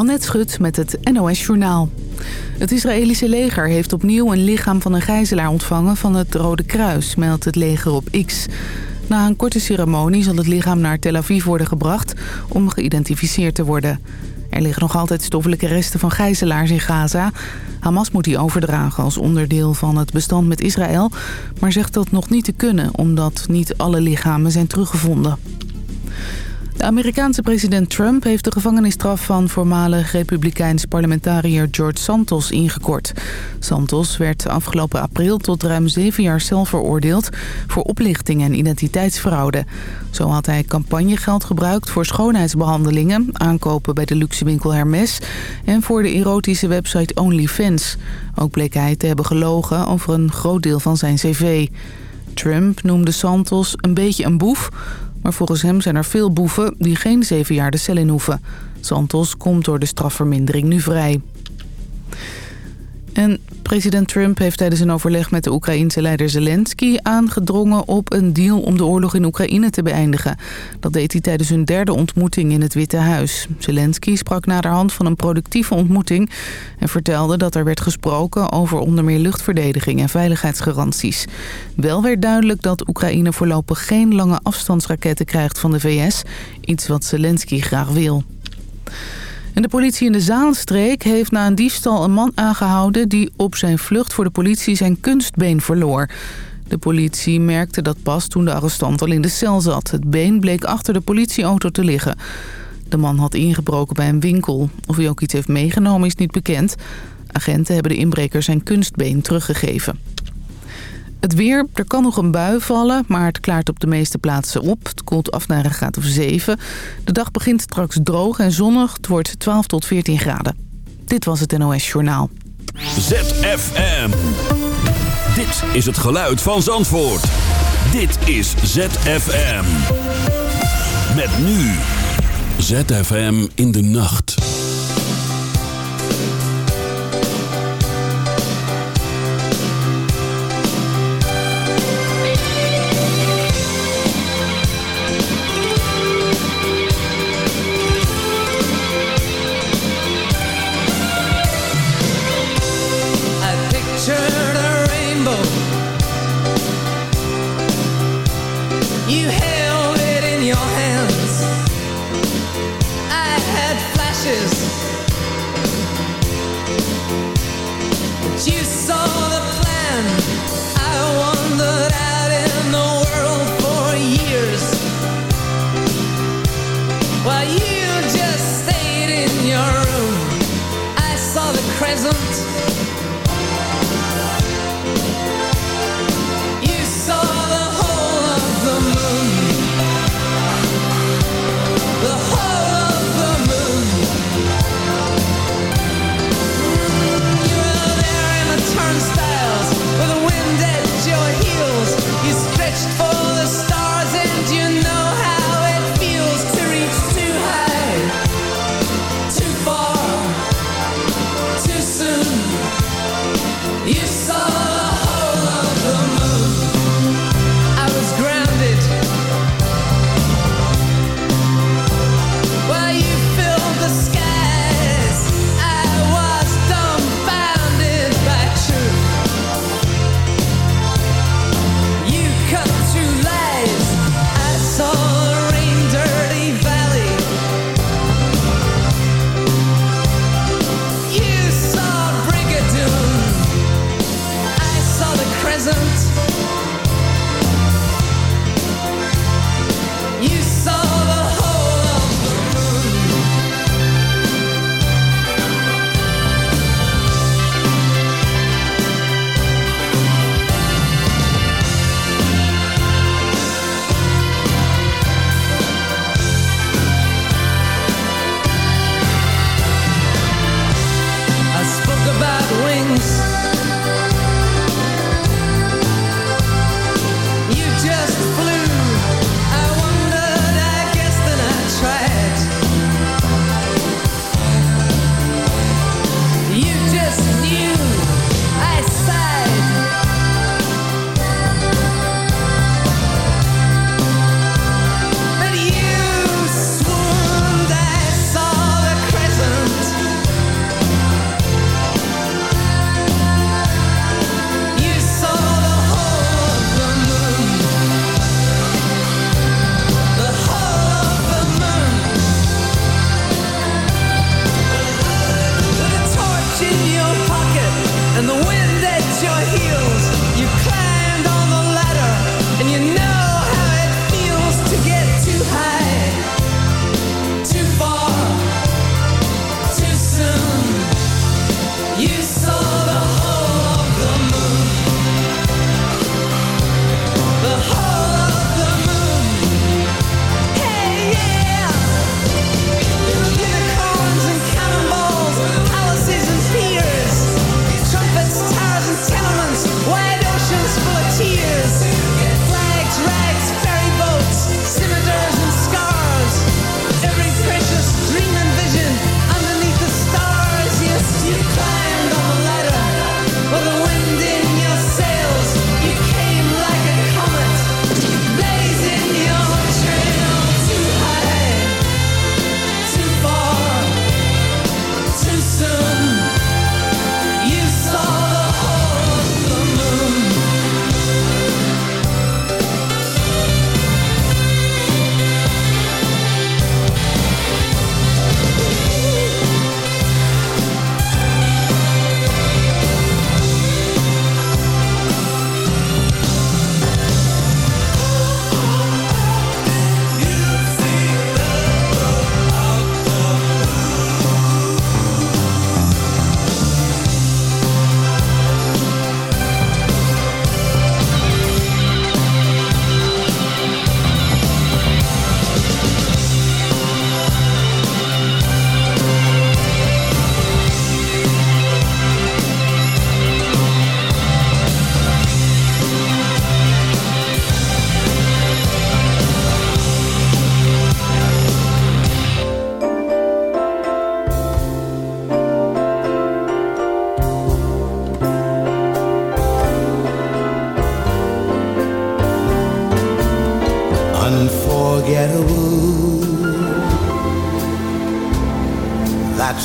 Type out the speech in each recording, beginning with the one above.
Annette Schut met het NOS Journaal. Het Israëlische leger heeft opnieuw een lichaam van een gijzelaar ontvangen van het Rode Kruis, meldt het leger op X. Na een korte ceremonie zal het lichaam naar Tel Aviv worden gebracht om geïdentificeerd te worden. Er liggen nog altijd stoffelijke resten van gijzelaars in Gaza. Hamas moet die overdragen als onderdeel van het bestand met Israël... maar zegt dat nog niet te kunnen omdat niet alle lichamen zijn teruggevonden. De Amerikaanse president Trump heeft de gevangenisstraf van voormalig republikeins parlementariër George Santos ingekort. Santos werd afgelopen april tot ruim zeven jaar cel veroordeeld voor oplichting en identiteitsfraude. Zo had hij campagnegeld gebruikt voor schoonheidsbehandelingen, aankopen bij de luxewinkel Hermes en voor de erotische website OnlyFans. Ook bleek hij te hebben gelogen over een groot deel van zijn cv. Trump noemde Santos een beetje een boef maar volgens hem zijn er veel boeven die geen zeven jaar de cel in hoeven. Santos komt door de strafvermindering nu vrij. En president Trump heeft tijdens een overleg met de Oekraïense leider Zelensky aangedrongen op een deal om de oorlog in Oekraïne te beëindigen. Dat deed hij tijdens hun derde ontmoeting in het Witte Huis. Zelensky sprak naderhand van een productieve ontmoeting en vertelde dat er werd gesproken over onder meer luchtverdediging en veiligheidsgaranties. Wel werd duidelijk dat Oekraïne voorlopig geen lange afstandsraketten krijgt van de VS, iets wat Zelensky graag wil. De politie in de Zaanstreek heeft na een diefstal een man aangehouden... die op zijn vlucht voor de politie zijn kunstbeen verloor. De politie merkte dat pas toen de arrestant al in de cel zat. Het been bleek achter de politieauto te liggen. De man had ingebroken bij een winkel. Of hij ook iets heeft meegenomen is niet bekend. Agenten hebben de inbreker zijn kunstbeen teruggegeven. Het weer, er kan nog een bui vallen, maar het klaart op de meeste plaatsen op. Het koelt af naar een graad of 7. De dag begint straks droog en zonnig. Het wordt 12 tot 14 graden. Dit was het NOS Journaal. ZFM. Dit is het geluid van Zandvoort. Dit is ZFM. Met nu. ZFM in de nacht.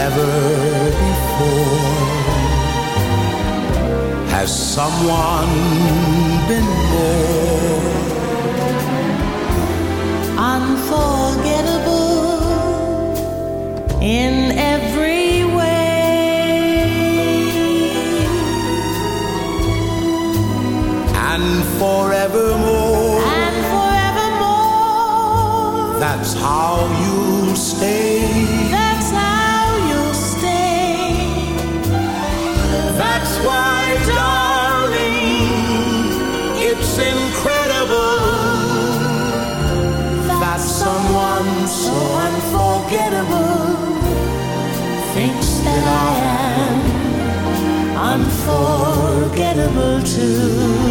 never before. Has someone been more unforgettable in every way. And forevermore unforgettable too.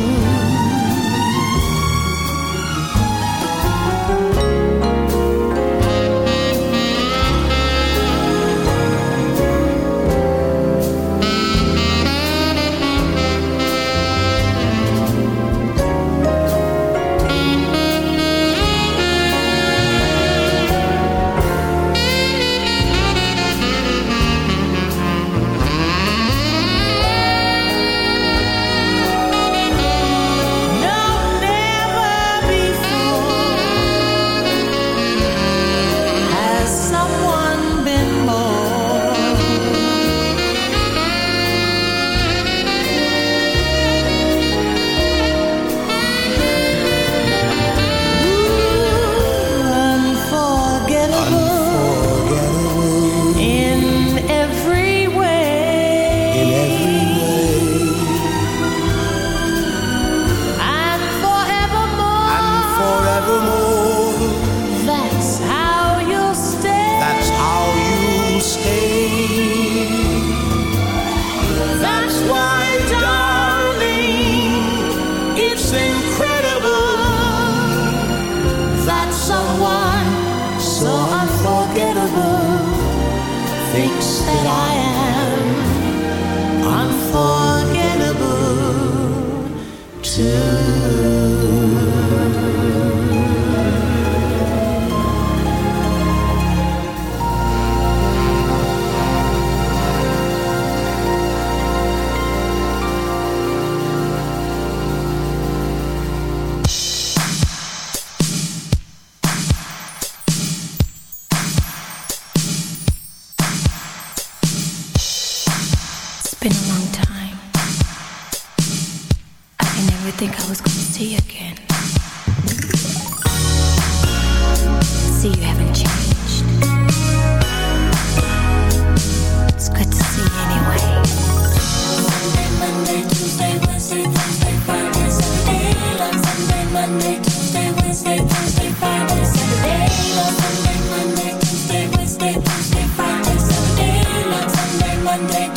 Like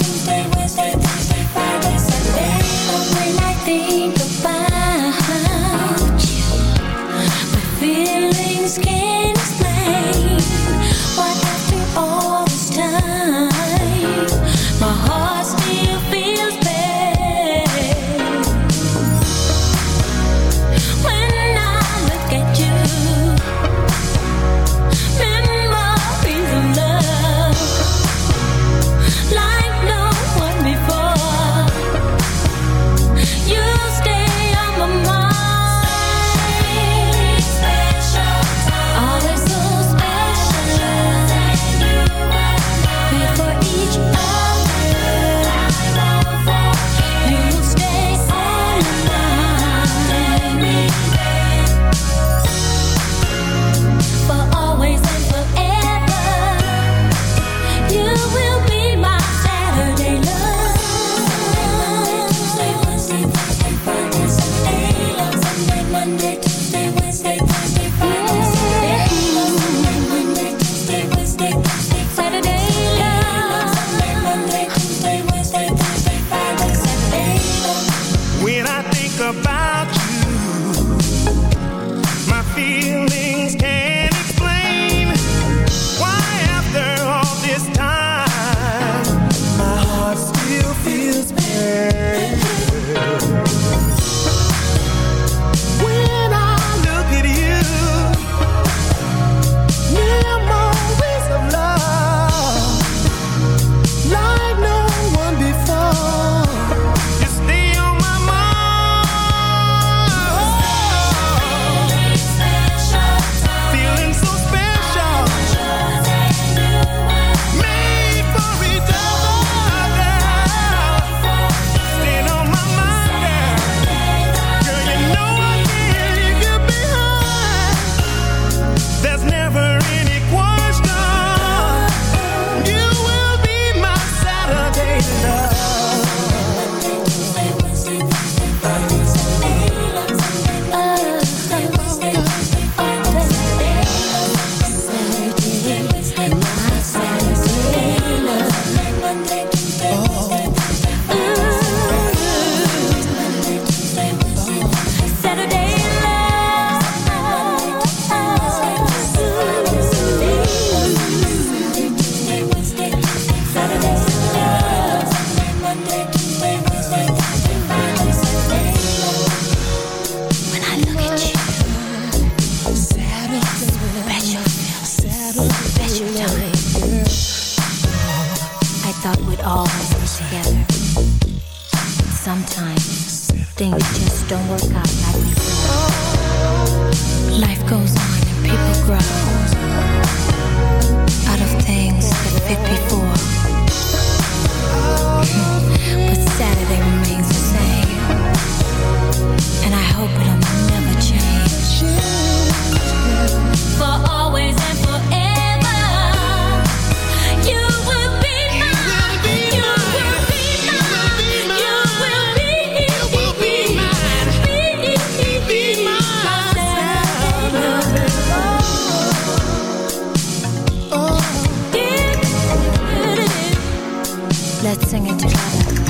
Let's sing it together.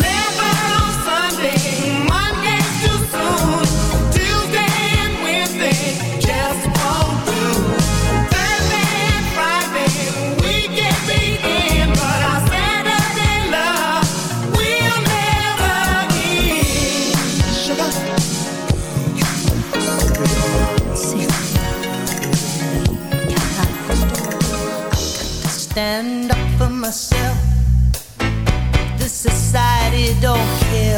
Man.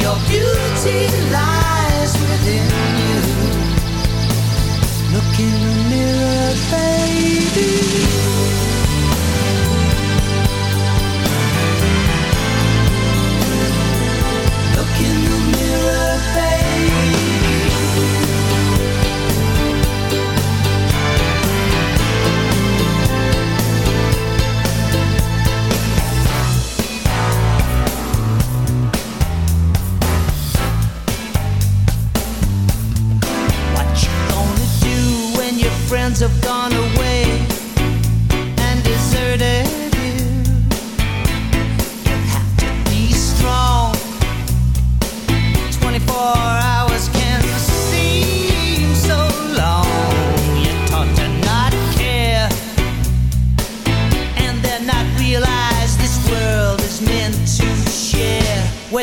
your beauty lies within.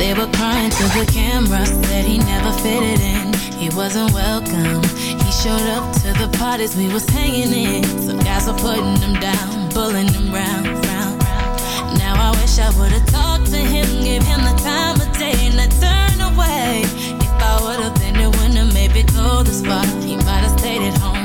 They were crying to the camera, said he never fitted in. He wasn't welcome. He showed up to the parties we was hanging in. Some guys were putting him down, pulling him round, round, round. Now I wish I would've talked to him, gave him the time of day, and I turned away. If I would've been it wouldn't have made me go this far. He might have stayed at home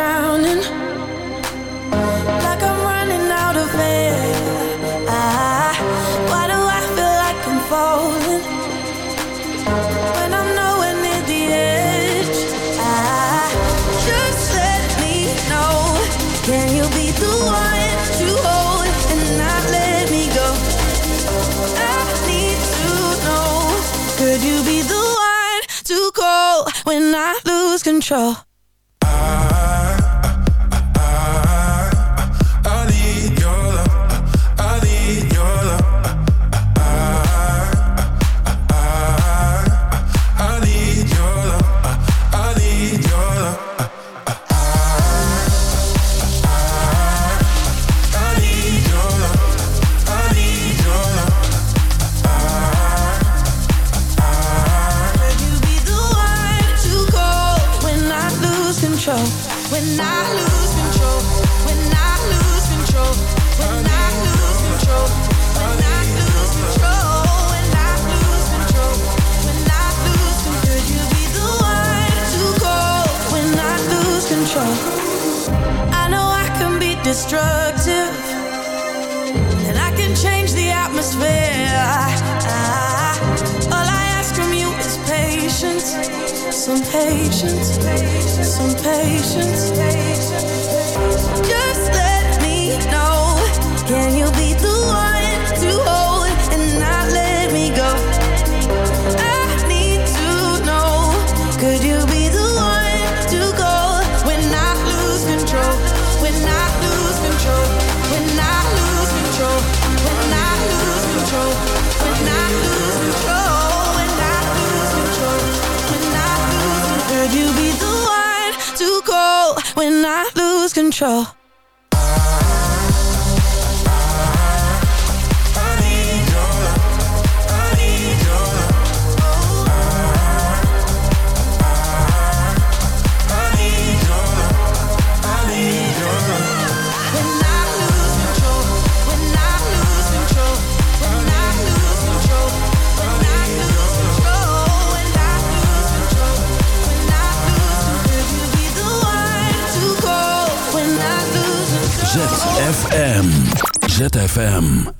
drowning. Like I'm running out of air. I, Why do I feel like I'm falling? When I'm nowhere near the edge. I, Just let me know. Can you be the one to hold And not let me go? I need to know. Could you be the one to call When I lose control? control. ZFM.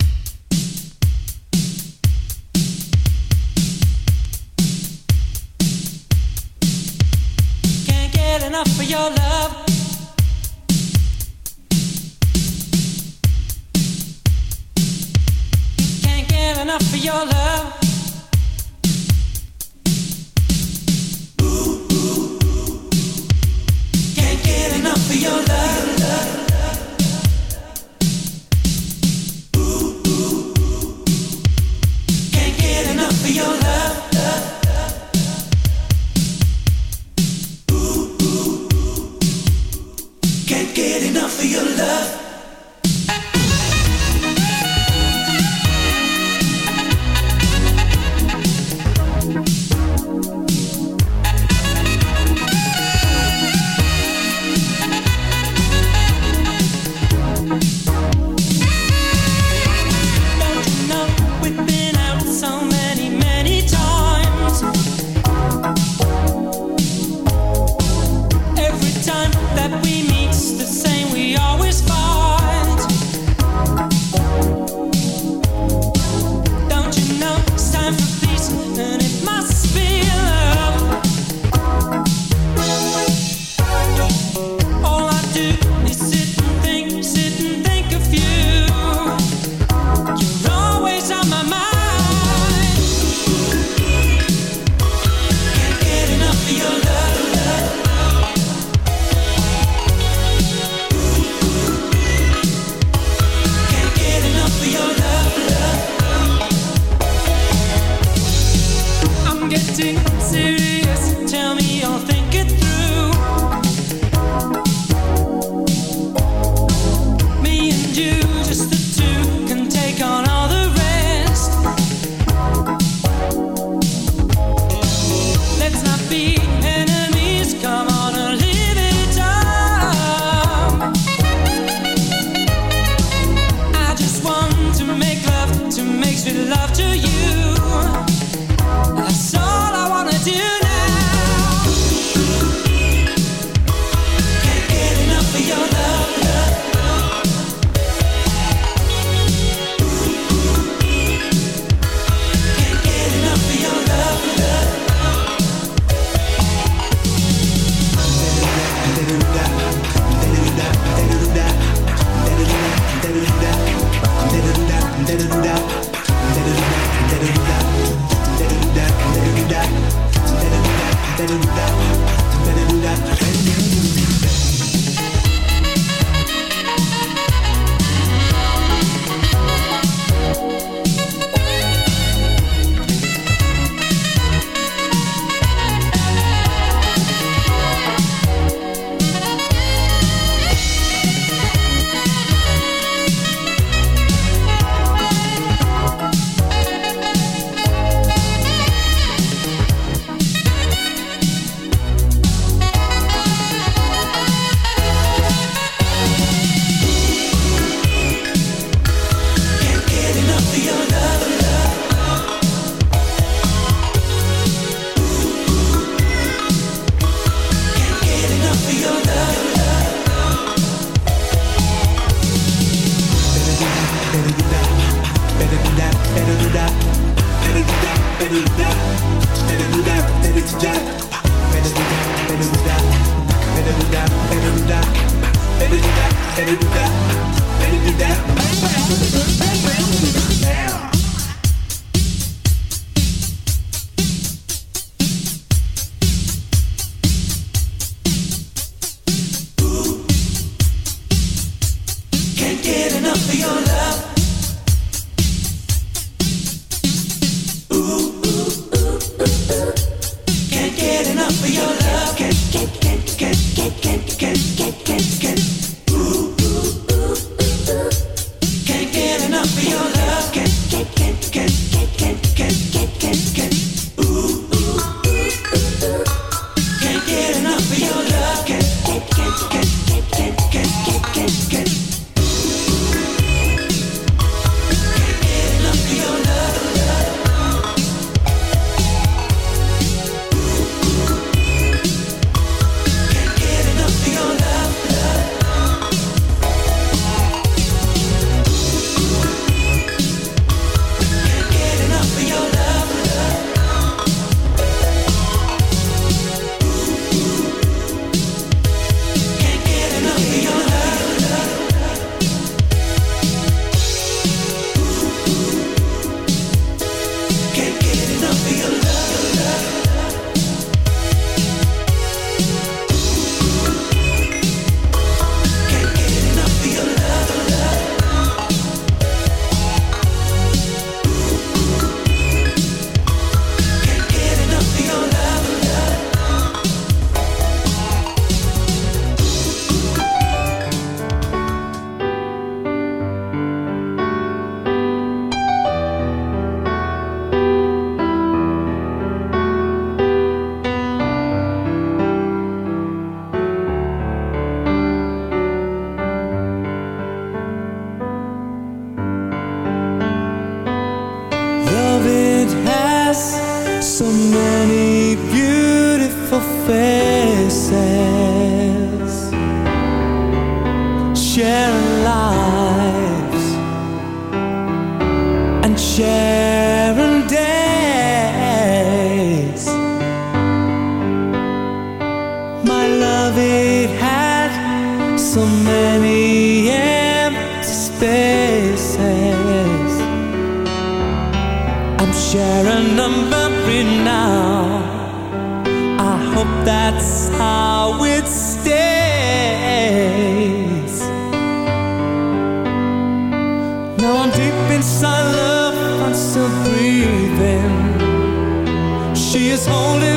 She is holding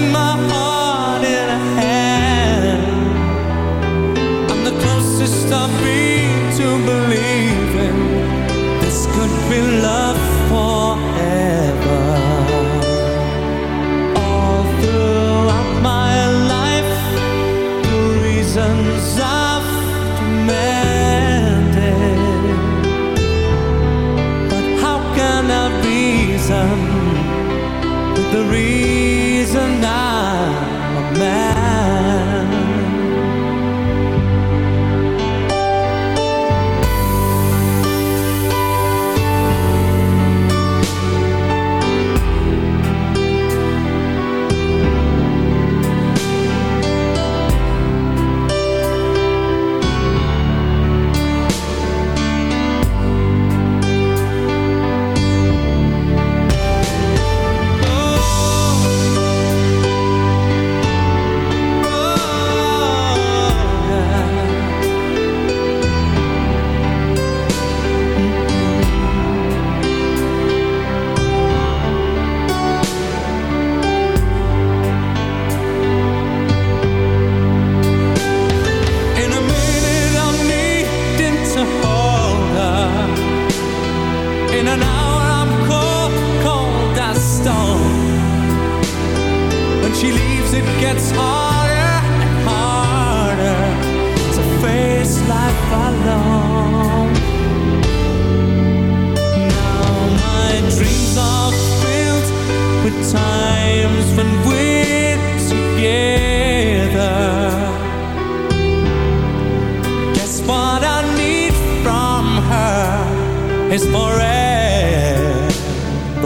is forever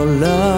love.